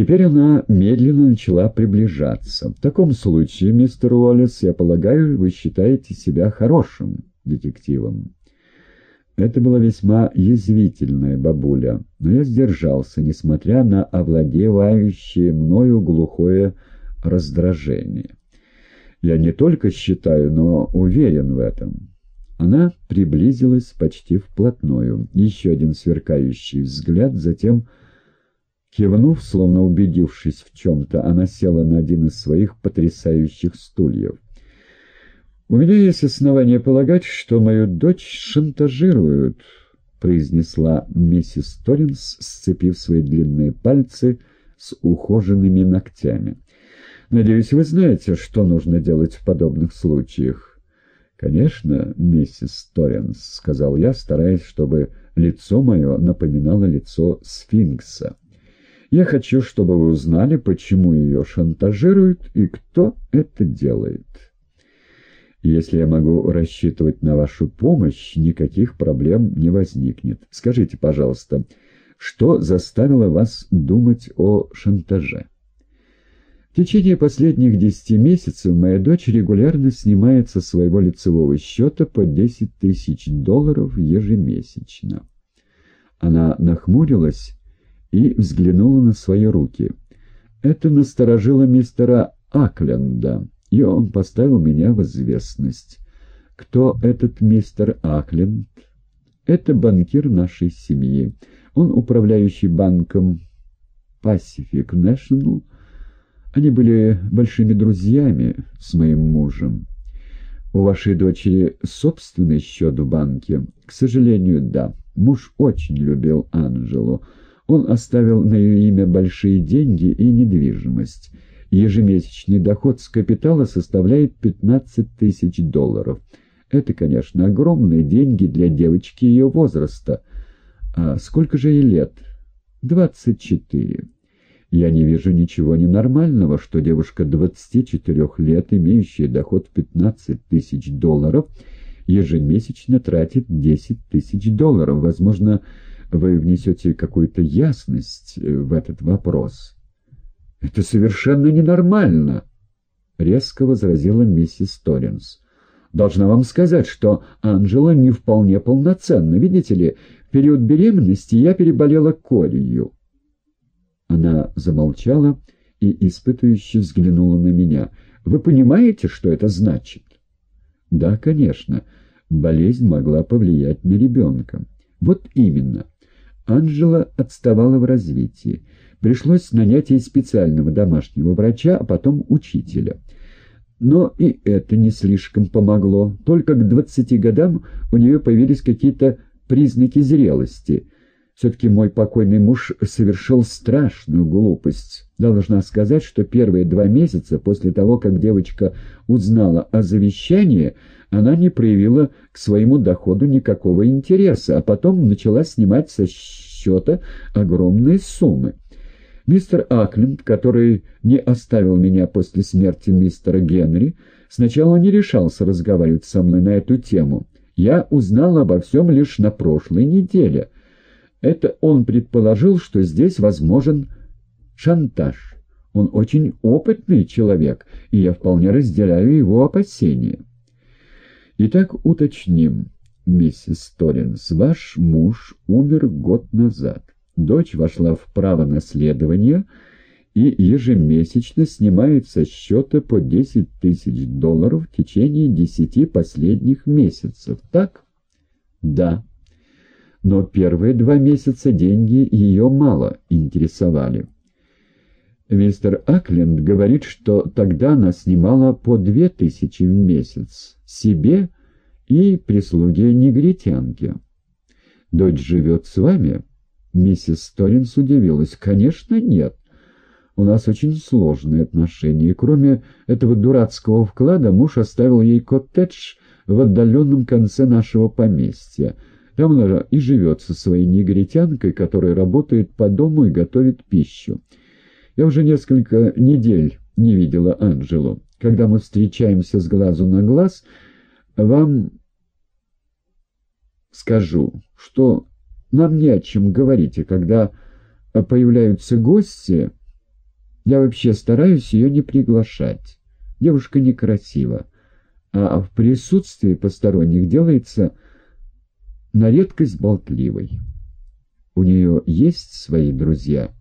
Теперь она медленно начала приближаться. «В таком случае, мистер Уоллес, я полагаю, вы считаете себя хорошим детективом». Это была весьма язвительная бабуля, но я сдержался, несмотря на овладевающее мною глухое раздражение. Я не только считаю, но уверен в этом. Она приблизилась почти вплотную. Еще один сверкающий взгляд, затем, кивнув, словно убедившись в чем-то, она села на один из своих потрясающих стульев. «У меня есть основания полагать, что мою дочь шантажируют», — произнесла миссис Торренс, сцепив свои длинные пальцы с ухоженными ногтями. «Надеюсь, вы знаете, что нужно делать в подобных случаях». «Конечно, миссис Торренс», — сказал я, стараясь, чтобы лицо мое напоминало лицо сфинкса. «Я хочу, чтобы вы узнали, почему ее шантажируют и кто это делает». Если я могу рассчитывать на вашу помощь, никаких проблем не возникнет. Скажите, пожалуйста, что заставило вас думать о шантаже? В течение последних десяти месяцев моя дочь регулярно снимает со своего лицевого счета по 10 тысяч долларов ежемесячно. Она нахмурилась и взглянула на свои руки. Это насторожило мистера Акленда и он поставил меня в известность. Кто этот мистер Ахленд? Это банкир нашей семьи. Он управляющий банком Pacific National. Они были большими друзьями с моим мужем. У вашей дочери собственный счет в банке? К сожалению, да. Муж очень любил Анжелу. Он оставил на ее имя большие деньги и недвижимость. Ежемесячный доход с капитала составляет 15 тысяч долларов. Это, конечно, огромные деньги для девочки ее возраста. А сколько же ей лет? 24. Я не вижу ничего ненормального, что девушка 24 лет, имеющая доход в 15 тысяч долларов, ежемесячно тратит 10 тысяч долларов. Возможно, вы внесете какую-то ясность в этот вопрос». «Это совершенно ненормально», — резко возразила миссис Торренс. «Должна вам сказать, что Анжела не вполне полноценна. Видите ли, в период беременности я переболела колью». Она замолчала и испытывающе взглянула на меня. «Вы понимаете, что это значит?» «Да, конечно. Болезнь могла повлиять на ребенка». «Вот именно. Анжела отставала в развитии. Пришлось нанять ей специального домашнего врача, а потом учителя. Но и это не слишком помогло. Только к двадцати годам у нее появились какие-то признаки зрелости. Все-таки мой покойный муж совершил страшную глупость. Должна сказать, что первые два месяца после того, как девочка узнала о завещании, она не проявила к своему доходу никакого интереса, а потом начала снимать со счета огромные суммы. Мистер Акленд, который не оставил меня после смерти мистера Генри, сначала не решался разговаривать со мной на эту тему. Я узнал обо всем лишь на прошлой неделе. Это он предположил, что здесь возможен шантаж. Он очень опытный человек, и я вполне разделяю его опасения. Итак, уточним, миссис Торренс, ваш муж умер год назад. Дочь вошла в право наследования и ежемесячно снимает со счета по 10 тысяч долларов в течение десяти последних месяцев. Так? Да. Но первые два месяца деньги ее мало интересовали. Мистер Акленд говорит, что тогда она снимала по две тысячи в месяц себе и прислуге-негритянке. Дочь живет с вами? Миссис Сторинс удивилась. «Конечно, нет. У нас очень сложные отношения. кроме этого дурацкого вклада, муж оставил ей коттедж в отдаленном конце нашего поместья. Там она и живет со своей негритянкой, которая работает по дому и готовит пищу. Я уже несколько недель не видела Анжелу. Когда мы встречаемся с глазу на глаз, вам скажу, что нам не о чем говорить, и когда появляются гости, Я вообще стараюсь ее не приглашать. Девушка некрасива, а в присутствии посторонних делается на редкость болтливой. У нее есть свои друзья?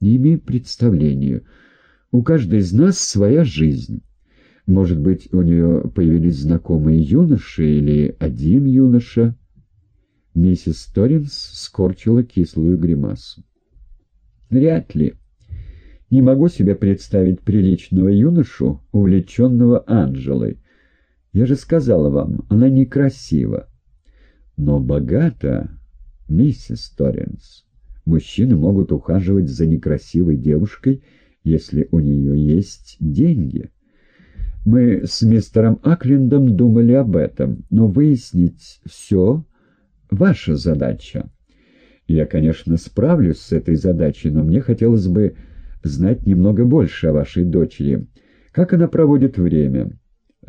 Не имею представления. У каждой из нас своя жизнь. Может быть, у нее появились знакомые юноши или один юноша? Миссис Торренс скорчила кислую гримасу. Вряд ли. Не могу себе представить приличного юношу, увлеченного Анжелой. Я же сказала вам, она некрасива. Но богата, миссис Торренс. Мужчины могут ухаживать за некрасивой девушкой, если у нее есть деньги. Мы с мистером Аклиндом думали об этом, но выяснить все — ваша задача. Я, конечно, справлюсь с этой задачей, но мне хотелось бы знать немного больше о вашей дочери. Как она проводит время?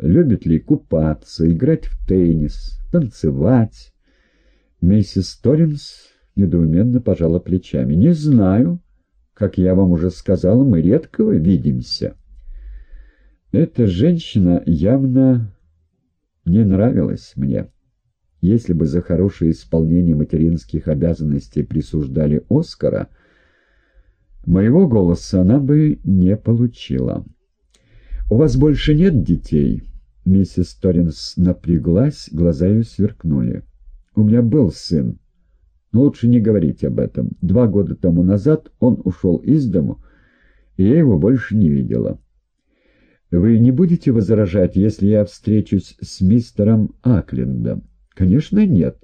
Любит ли купаться, играть в теннис, танцевать? Миссис Торренс недоуменно пожала плечами. «Не знаю. Как я вам уже сказал, мы редко видимся». Эта женщина явно не нравилась мне. Если бы за хорошее исполнение материнских обязанностей присуждали Оскара, моего голоса она бы не получила. «У вас больше нет детей?» Миссис Торренс напряглась, глаза ее сверкнули. «У меня был сын. Но лучше не говорить об этом. Два года тому назад он ушел из дому, и я его больше не видела». «Вы не будете возражать, если я встречусь с мистером Аклендом?» Конечно, нет.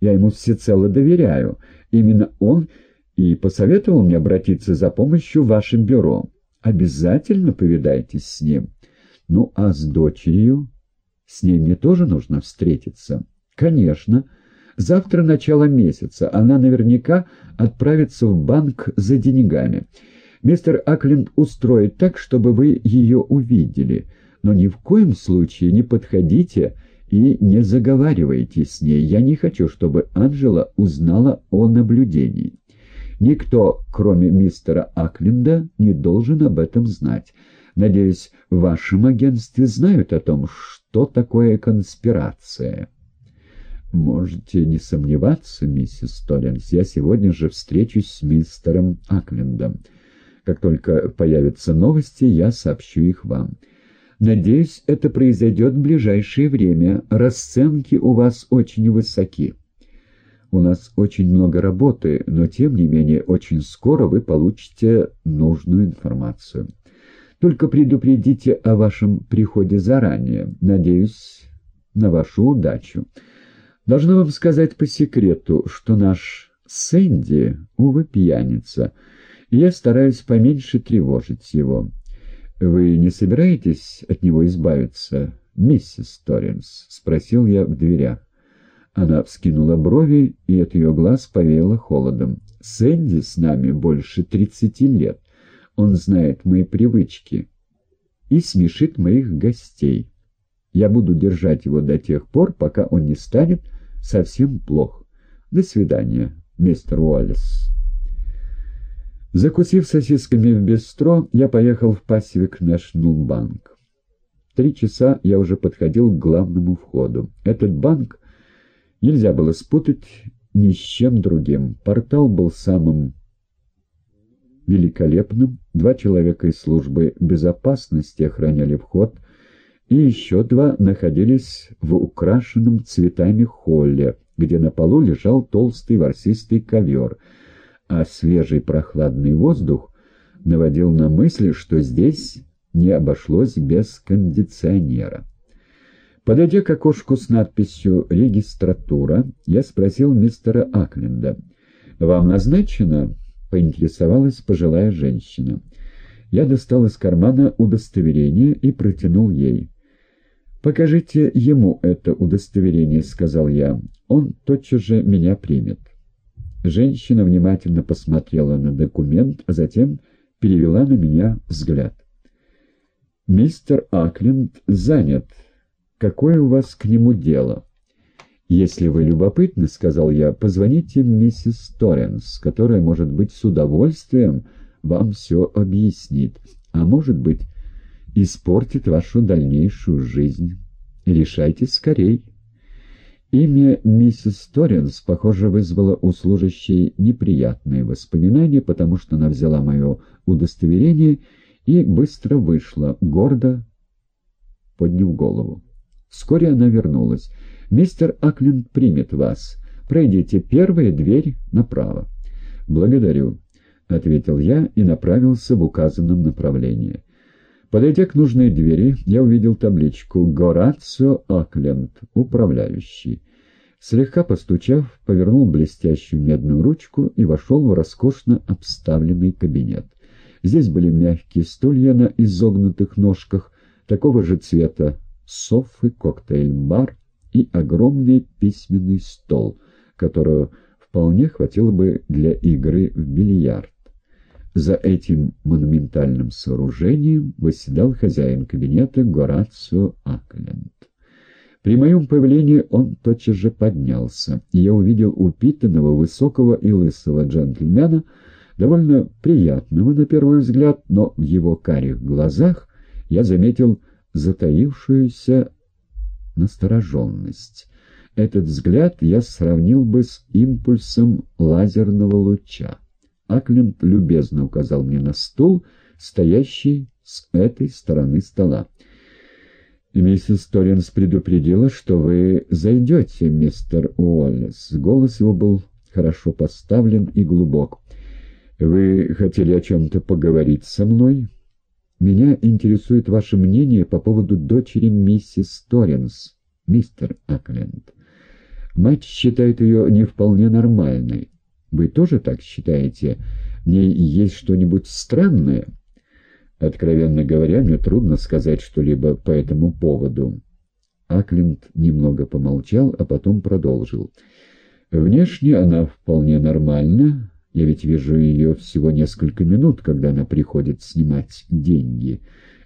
Я ему всецело доверяю. Именно он и посоветовал мне обратиться за помощью в вашем бюро. Обязательно повидайтесь с ним. Ну, а с дочерью? С ней мне тоже нужно встретиться. Конечно. Завтра начало месяца. Она наверняка отправится в банк за деньгами. Мистер Акленд устроит так, чтобы вы ее увидели. Но ни в коем случае не подходите и не заговаривайте с ней. Я не хочу, чтобы Анжела узнала о наблюдении. Никто, кроме мистера Акленда, не должен об этом знать. Надеюсь, в вашем агентстве знают о том, что такое конспирация. Можете не сомневаться, миссис Толленс, я сегодня же встречусь с мистером Аклендом. Как только появятся новости, я сообщу их вам. Надеюсь, это произойдет в ближайшее время. Расценки у вас очень высоки. У нас очень много работы, но тем не менее очень скоро вы получите нужную информацию. Только предупредите о вашем приходе заранее. Надеюсь на вашу удачу. Должна вам сказать по секрету, что наш Сэнди, увы, пьяница, и я стараюсь поменьше тревожить его. «Вы не собираетесь от него избавиться, миссис Торренс?» — спросил я в дверях. Она вскинула брови, и от ее глаз повеяло холодом. «Сэнди с нами больше тридцати лет. Он знает мои привычки и смешит моих гостей. Я буду держать его до тех пор, пока он не станет совсем плох. До свидания, мистер Уоллес». Закусив сосисками в бистро, я поехал в Pacific National Bank. Три часа я уже подходил к главному входу. Этот банк нельзя было спутать ни с чем другим. Портал был самым великолепным. Два человека из службы безопасности охраняли вход, и еще два находились в украшенном цветами холле, где на полу лежал толстый ворсистый ковер — а свежий прохладный воздух наводил на мысль, что здесь не обошлось без кондиционера. Подойдя к окошку с надписью «Регистратура», я спросил мистера Акленда. «Вам назначено?» — поинтересовалась пожилая женщина. Я достал из кармана удостоверение и протянул ей. «Покажите ему это удостоверение», — сказал я. «Он тотчас же меня примет». Женщина внимательно посмотрела на документ, а затем перевела на меня взгляд. «Мистер Акленд занят. Какое у вас к нему дело?» «Если вы любопытны, — сказал я, — позвоните миссис Торренс, которая, может быть, с удовольствием вам все объяснит, а может быть, испортит вашу дальнейшую жизнь. Решайте скорей. Имя миссис Торренс, похоже, вызвало у служащей неприятные воспоминания, потому что она взяла мое удостоверение и быстро вышла, гордо подняв голову. Вскоре она вернулась. «Мистер Акленд примет вас. Пройдите первая дверь направо». «Благодарю», — ответил я и направился в указанном направлении. Подойдя к нужной двери, я увидел табличку «Горацио Акленд, управляющий». Слегка постучав, повернул блестящую медную ручку и вошел в роскошно обставленный кабинет. Здесь были мягкие стулья на изогнутых ножках, такого же цвета софы, коктейль-бар и огромный письменный стол, которого вполне хватило бы для игры в бильярд. За этим монументальным сооружением восседал хозяин кабинета Горацио Акленд. При моем появлении он тотчас же поднялся, и я увидел упитанного, высокого и лысого джентльмена, довольно приятного на первый взгляд, но в его карих глазах я заметил затаившуюся настороженность. Этот взгляд я сравнил бы с импульсом лазерного луча. Акленд любезно указал мне на стул, стоящий с этой стороны стола. «Миссис Торренс предупредила, что вы зайдете, мистер Уоллес». Голос его был хорошо поставлен и глубок. «Вы хотели о чем-то поговорить со мной?» «Меня интересует ваше мнение по поводу дочери миссис Торренс, мистер Акленд. Мать считает ее не вполне нормальной. Вы тоже так считаете? В ней есть что-нибудь странное? Откровенно говоря, мне трудно сказать что-либо по этому поводу. Акленд немного помолчал, а потом продолжил. Внешне она вполне нормальна. Я ведь вижу ее всего несколько минут, когда она приходит снимать деньги.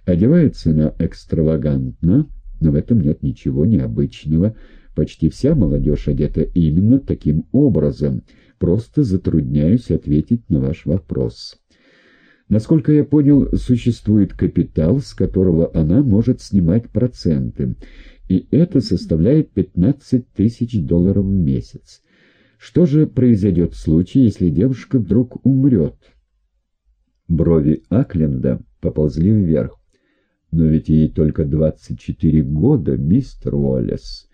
Одевается она экстравагантно, но в этом нет ничего необычного. Почти вся молодежь одета именно таким образом — Просто затрудняюсь ответить на ваш вопрос. Насколько я понял, существует капитал, с которого она может снимать проценты, и это составляет 15 тысяч долларов в месяц. Что же произойдет в случае, если девушка вдруг умрет? Брови Акленда поползли вверх. Но ведь ей только 24 года, мистер Уоллес.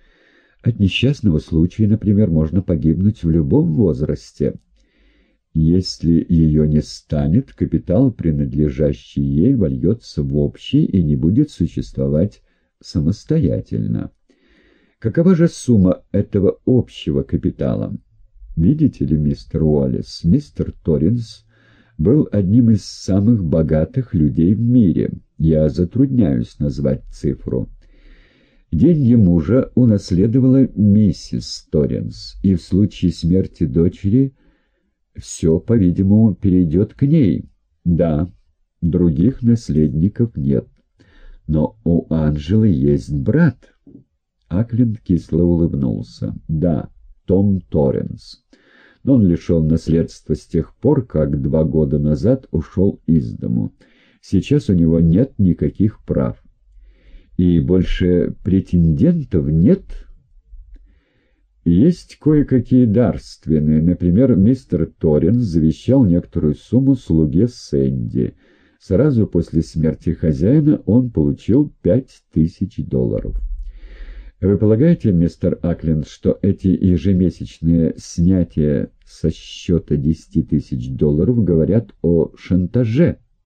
От несчастного случая, например, можно погибнуть в любом возрасте. Если ее не станет, капитал, принадлежащий ей, вольется в общий и не будет существовать самостоятельно. Какова же сумма этого общего капитала? Видите ли, мистер Уоллес, мистер Торренс был одним из самых богатых людей в мире. Я затрудняюсь назвать цифру. Деньги мужа унаследовала миссис Торренс, и в случае смерти дочери все, по-видимому, перейдет к ней. Да, других наследников нет. Но у Анжелы есть брат. Акленд кисло улыбнулся. Да, Том Торренс. Но он лишен наследства с тех пор, как два года назад ушел из дому. Сейчас у него нет никаких прав и больше претендентов нет? Есть кое-какие дарственные. Например, мистер Торренс завещал некоторую сумму слуге Сэнди. Сразу после смерти хозяина он получил пять тысяч долларов. Вы полагаете, мистер Акленд, что эти ежемесячные снятия со счета десяти тысяч долларов говорят о шантаже?